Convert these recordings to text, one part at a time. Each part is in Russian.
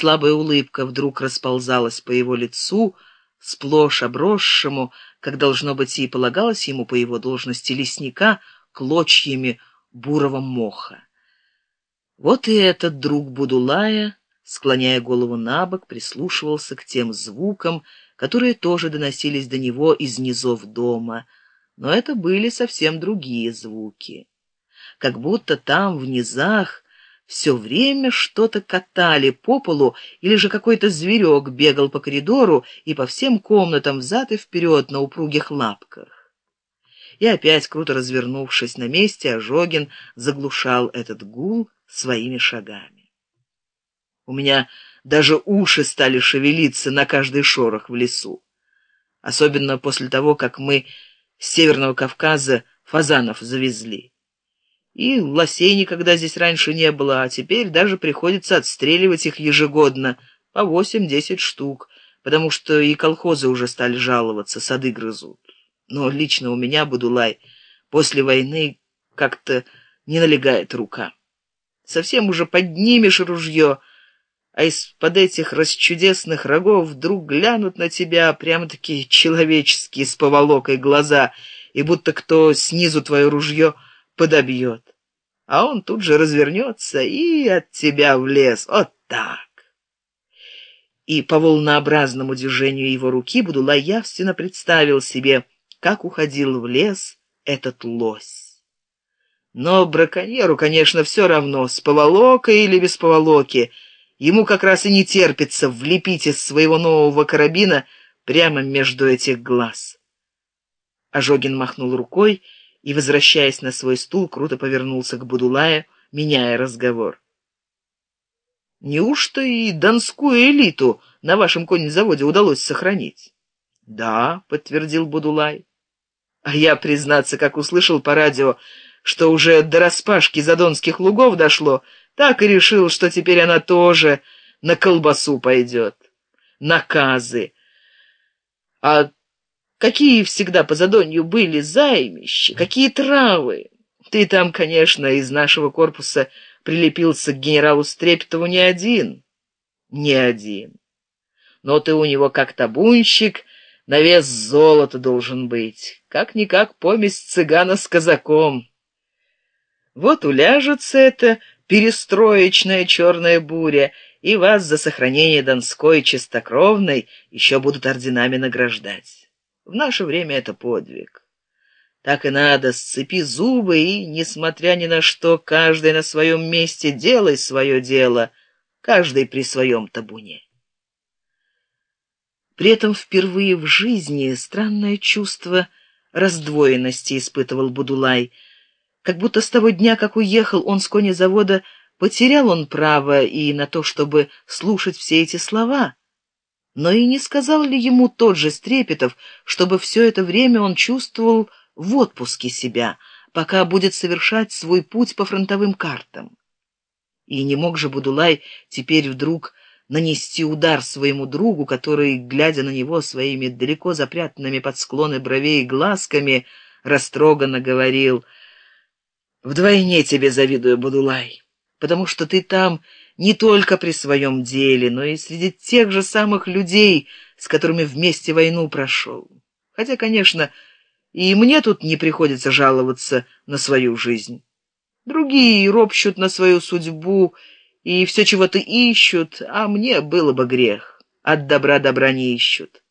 Слабая улыбка вдруг расползалась по его лицу, сплошь обросшему, как должно быть и полагалось ему по его должности лесника, клочьями бурого моха. Вот и этот друг Будулая, склоняя голову на бок, прислушивался к тем звукам, которые тоже доносились до него из низов дома, но это были совсем другие звуки. Как будто там, в низах, все время что-то катали по полу, или же какой-то зверек бегал по коридору и по всем комнатам взад и вперед на упругих лапках. И опять, круто развернувшись на месте, Ожогин заглушал этот гул своими шагами. У меня даже уши стали шевелиться на каждый шорох в лесу. Особенно после того, как мы с Северного Кавказа фазанов завезли. И лосей никогда здесь раньше не было, а теперь даже приходится отстреливать их ежегодно, по восемь-десять штук, потому что и колхозы уже стали жаловаться, сады грызут. Но лично у меня, Будулай, после войны как-то не налегает рука. Совсем уже поднимешь ружье, а из-под этих расчудесных рогов вдруг глянут на тебя прямо-таки человеческие с поволокой глаза, и будто кто снизу твое ружье подобьет. А он тут же развернется и от тебя в лес. Вот так. И по волнообразному движению его руки Будула явственно представил себе, как уходил в лес этот лось. Но браконьеру, конечно, все равно, с поволокой или без поволоки — Ему как раз и не терпится влепить из своего нового карабина прямо между этих глаз. Ожогин махнул рукой и, возвращаясь на свой стул, круто повернулся к Будулаю, меняя разговор. «Неужто и донскую элиту на вашем конезаводе удалось сохранить?» «Да», — подтвердил Будулай. «А я, признаться, как услышал по радио, что уже до распашки задонских лугов дошло, — так и решил, что теперь она тоже на колбасу пойдет. Наказы. А какие всегда по задонью были займища, какие травы. Ты там, конечно, из нашего корпуса прилепился к генералу Стрепетову не один. Не один. Но ты у него как табунщик, на вес золота должен быть. Как-никак помесь цыгана с казаком. Вот уляжется это перестроечная черная буря, и вас за сохранение Донской чистокровной еще будут орденами награждать. В наше время это подвиг. Так и надо, сцепи зубы и, несмотря ни на что, каждый на своем месте делай свое дело, каждый при своем табуне. При этом впервые в жизни странное чувство раздвоенности испытывал Будулай — как будто с того дня, как уехал он с конезавода, потерял он право и на то, чтобы слушать все эти слова. Но и не сказал ли ему тот же Стрепетов, чтобы все это время он чувствовал в отпуске себя, пока будет совершать свой путь по фронтовым картам? И не мог же Будулай теперь вдруг нанести удар своему другу, который, глядя на него своими далеко запрятанными под склоны бровей глазками, растроганно говорил — Вдвойне тебе завидую, Будулай, потому что ты там не только при своем деле, но и среди тех же самых людей, с которыми вместе войну прошел. Хотя, конечно, и мне тут не приходится жаловаться на свою жизнь. Другие ропщут на свою судьбу и все чего-то ищут, а мне было бы грех. От добра добра не ищут.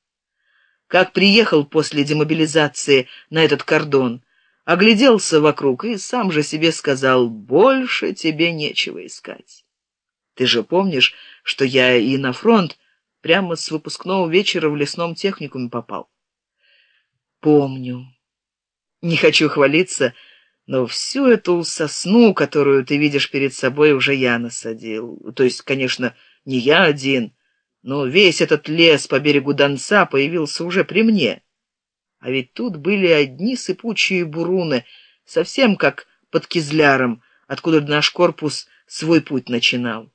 Как приехал после демобилизации на этот кордон — огляделся вокруг и сам же себе сказал, больше тебе нечего искать. Ты же помнишь, что я и на фронт прямо с выпускного вечера в лесном техникуме попал? Помню. Не хочу хвалиться, но всю эту сосну, которую ты видишь перед собой, уже я насадил. То есть, конечно, не я один, но весь этот лес по берегу Донца появился уже при мне. А ведь тут были одни сыпучие буруны, совсем как под Кизляром, откуда наш корпус свой путь начинал.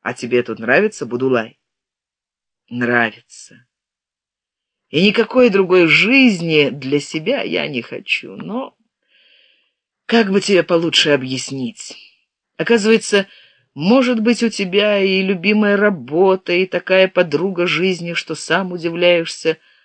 А тебе тут нравится, Будулай? Нравится. И никакой другой жизни для себя я не хочу, но... Как бы тебе получше объяснить? Оказывается, Может быть, у тебя и любимая работа, и такая подруга жизни, что сам удивляешься,